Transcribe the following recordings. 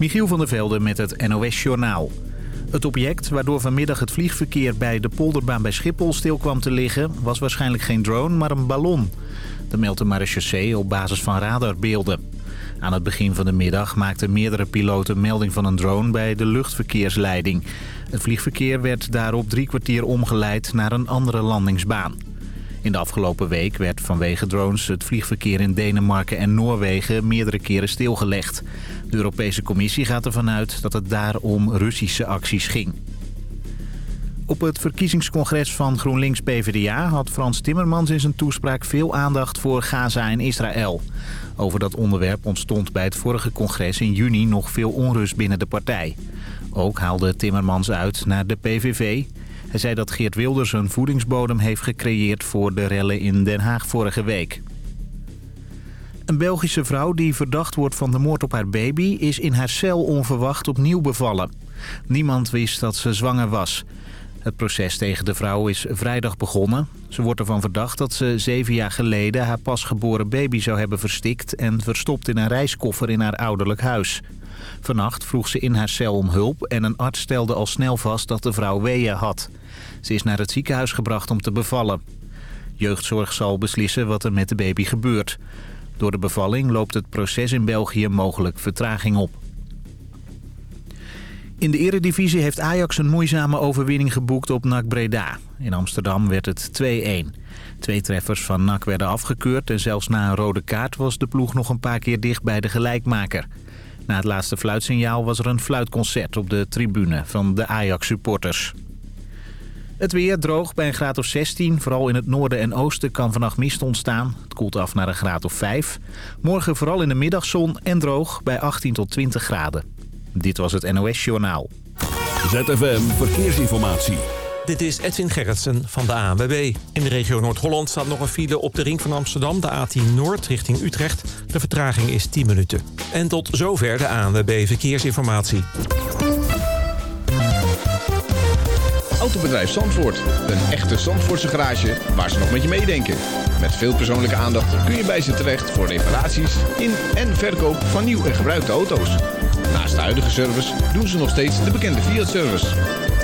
Michiel van der Velde met het NOS-journaal. Het object waardoor vanmiddag het vliegverkeer bij de polderbaan bij Schiphol stil kwam te liggen... was waarschijnlijk geen drone, maar een ballon. Dat meldt de marechaussee op basis van radarbeelden. Aan het begin van de middag maakten meerdere piloten melding van een drone bij de luchtverkeersleiding. Het vliegverkeer werd daarop drie kwartier omgeleid naar een andere landingsbaan. In de afgelopen week werd vanwege drones het vliegverkeer in Denemarken en Noorwegen meerdere keren stilgelegd. De Europese Commissie gaat ervan uit dat het daar om Russische acties ging. Op het verkiezingscongres van GroenLinks-PVDA had Frans Timmermans in zijn toespraak veel aandacht voor Gaza en Israël. Over dat onderwerp ontstond bij het vorige congres in juni nog veel onrust binnen de partij. Ook haalde Timmermans uit naar de PVV. Hij zei dat Geert Wilders een voedingsbodem heeft gecreëerd voor de rellen in Den Haag vorige week. Een Belgische vrouw die verdacht wordt van de moord op haar baby... is in haar cel onverwacht opnieuw bevallen. Niemand wist dat ze zwanger was. Het proces tegen de vrouw is vrijdag begonnen. Ze wordt ervan verdacht dat ze zeven jaar geleden haar pasgeboren baby zou hebben verstikt... en verstopt in een reiskoffer in haar ouderlijk huis. Vannacht vroeg ze in haar cel om hulp en een arts stelde al snel vast dat de vrouw weeën had. Ze is naar het ziekenhuis gebracht om te bevallen. Jeugdzorg zal beslissen wat er met de baby gebeurt. Door de bevalling loopt het proces in België mogelijk vertraging op. In de eredivisie heeft Ajax een moeizame overwinning geboekt op NAC Breda. In Amsterdam werd het 2-1. Twee treffers van NAC werden afgekeurd en zelfs na een rode kaart was de ploeg nog een paar keer dicht bij de gelijkmaker. Na het laatste fluitsignaal was er een fluitconcert op de tribune van de Ajax-supporters. Het weer droog bij een graad of 16. Vooral in het noorden en oosten kan vannacht mist ontstaan. Het koelt af naar een graad of 5. Morgen vooral in de middagzon en droog bij 18 tot 20 graden. Dit was het NOS Journaal. ZFM Verkeersinformatie. Dit is Edwin Gerritsen van de ANWB. In de regio Noord-Holland staat nog een file op de ring van Amsterdam... de A10 Noord richting Utrecht. De vertraging is 10 minuten. En tot zover de ANWB Verkeersinformatie. Autobedrijf Zandvoort. Een echte Zandvoortse garage waar ze nog met je meedenken. Met veel persoonlijke aandacht kun je bij ze terecht... voor reparaties in en verkoop van nieuw en gebruikte auto's. Naast de huidige service doen ze nog steeds de bekende Fiat-service...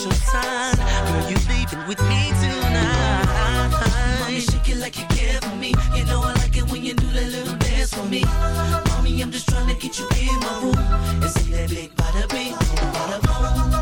Your sign? Girl, you leaving with me tonight. Mommy, shake it like you care for me. You know I like it when you do that little dance for me. Mommy, I'm just trying to get you in my room and see that big bada bing, bada boom.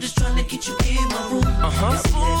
I'm just trying to get you in my room. Uh huh. See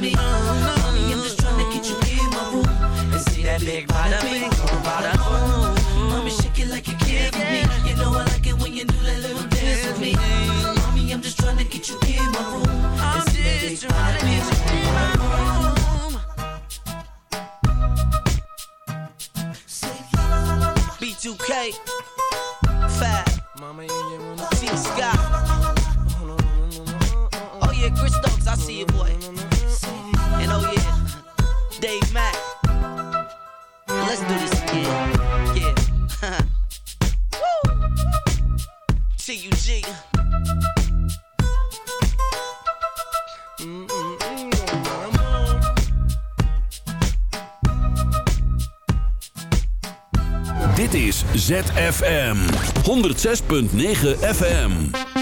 me. Mommy, I'm just trying to get you in my room and see that big oh bada boom. Mommy, shake it like you care for me. You know I like it when you do that little dance for me. Mommy, I'm just trying to get you in my room and see that big oh bada boom. B2K, Fab, T Scott. Oh yeah, Chris Stokes, I see you, Let's do this again. Yeah. Woo! T-U-G. Dit is ZFM 106.9 FM.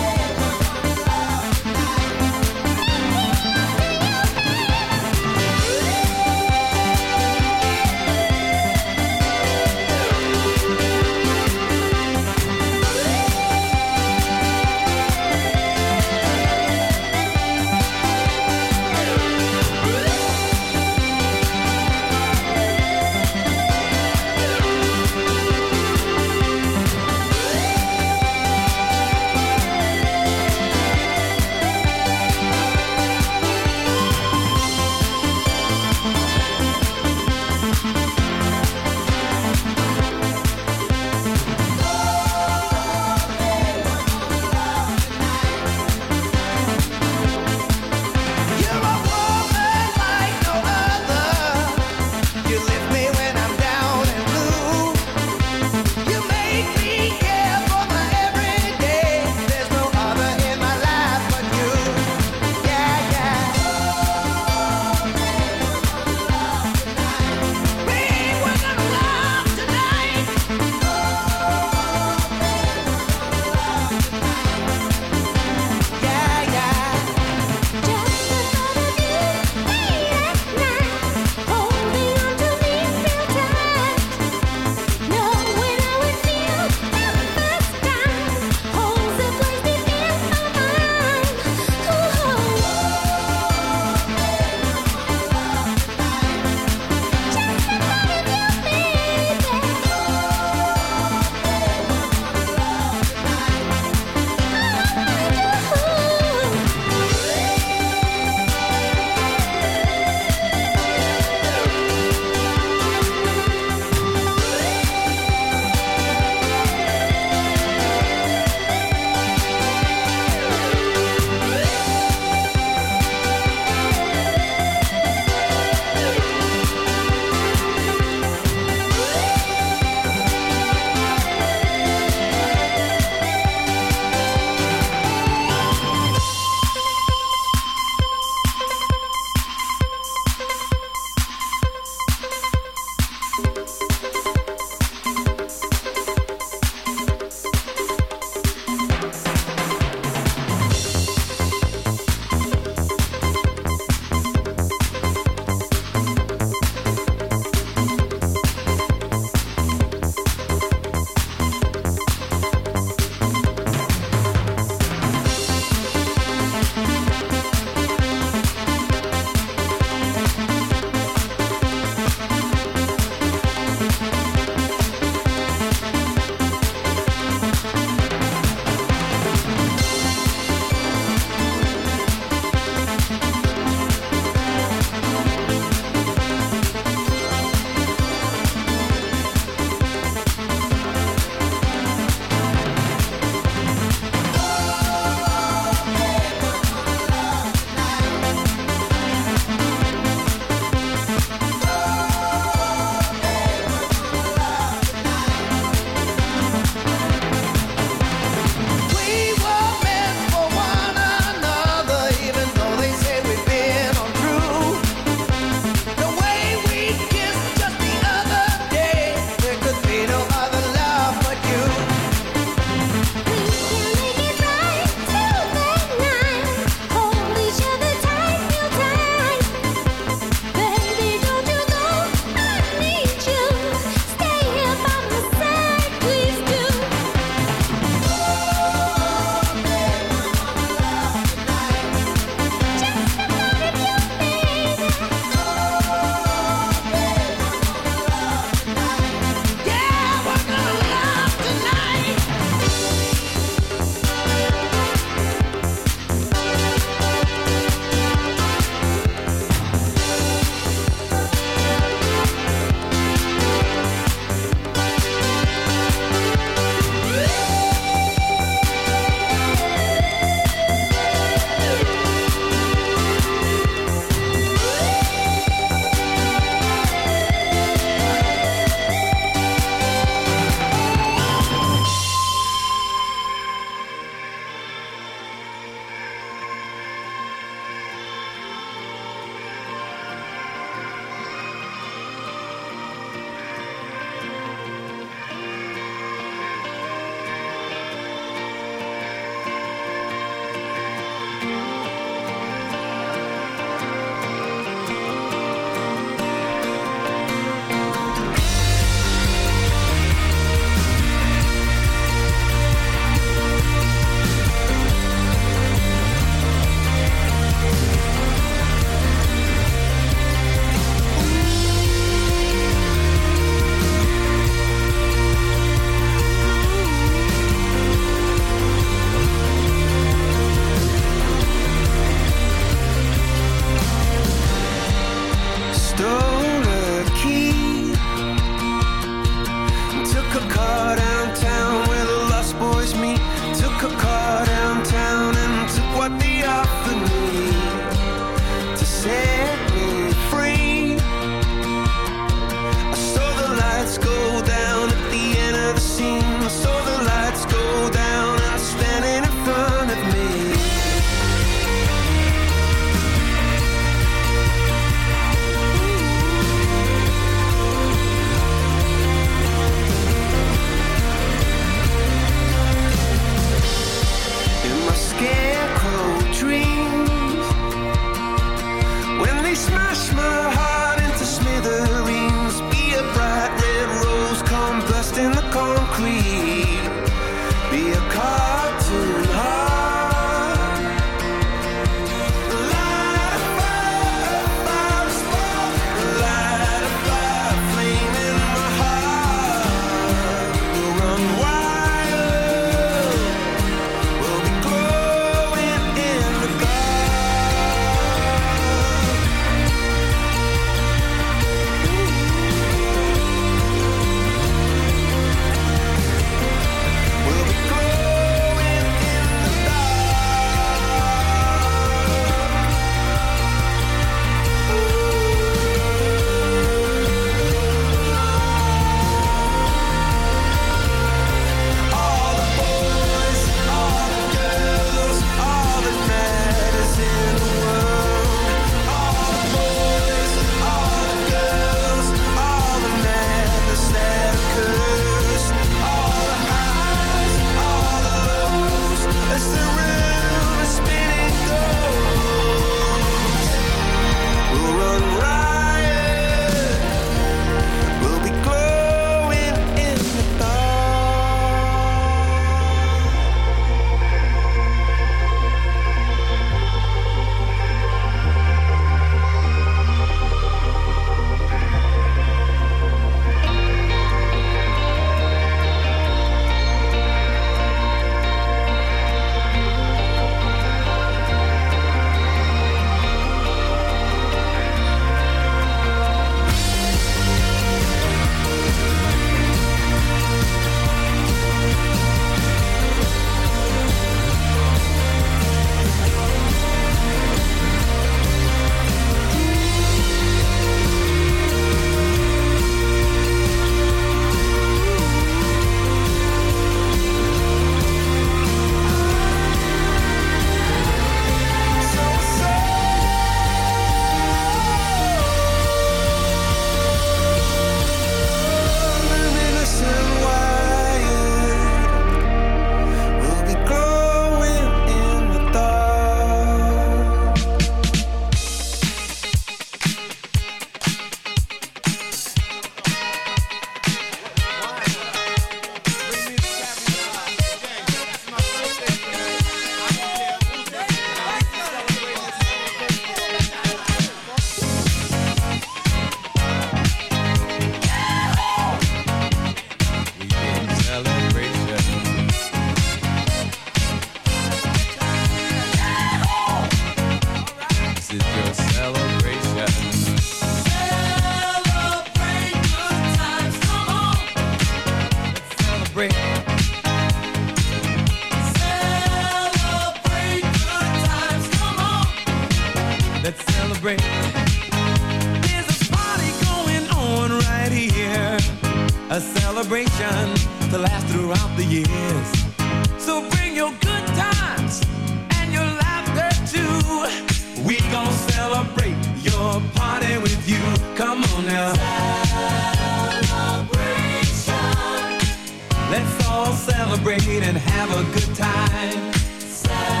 all celebrate and have a good time. Celebration.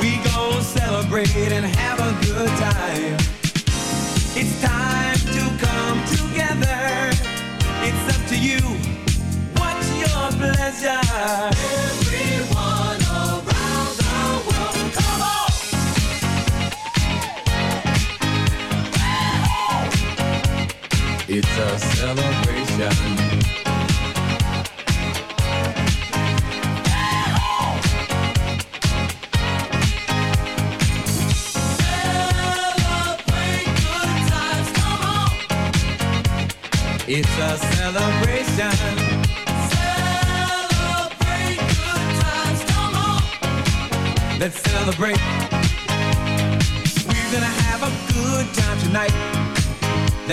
We gon' celebrate and have a good time.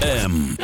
ZFM.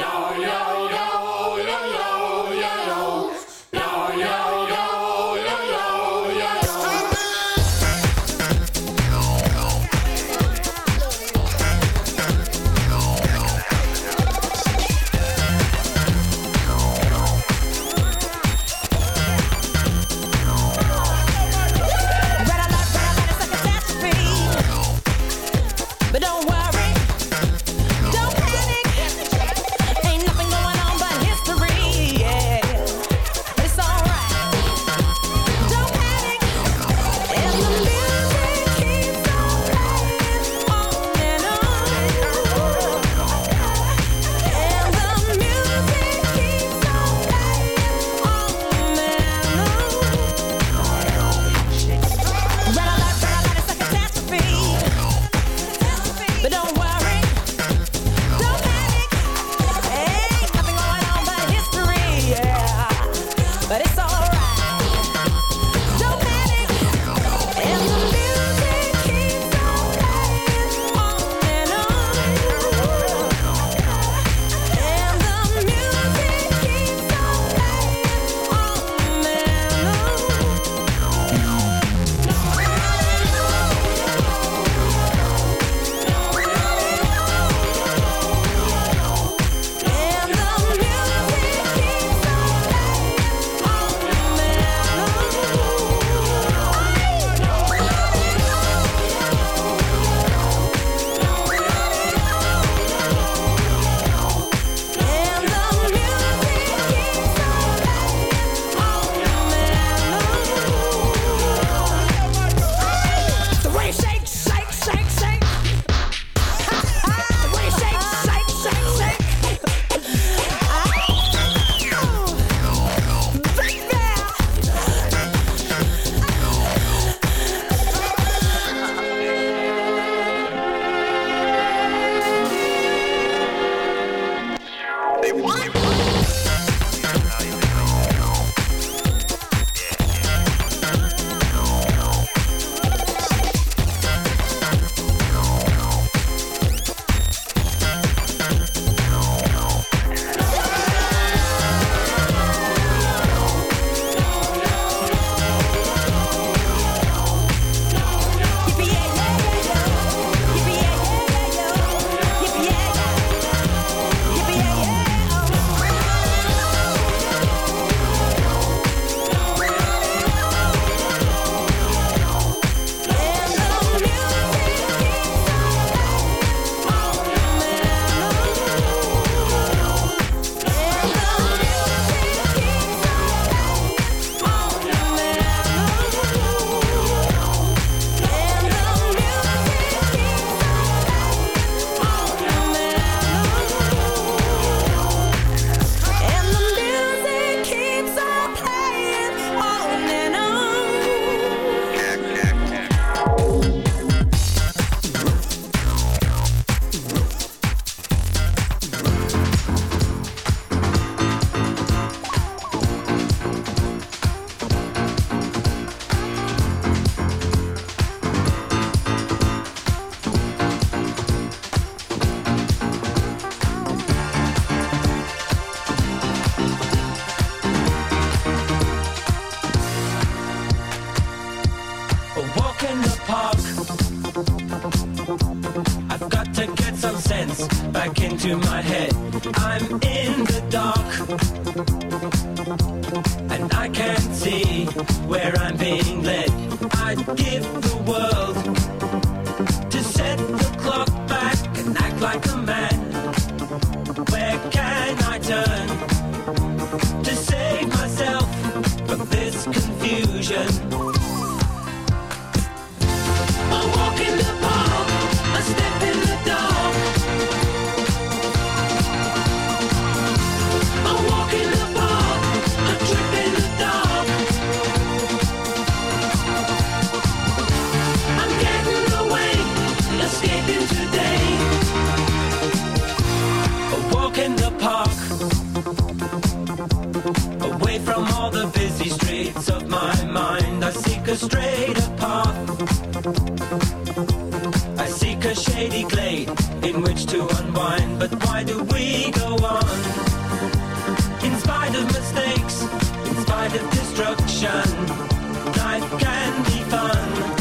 Of destruction, life can be fun.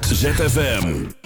ZFM.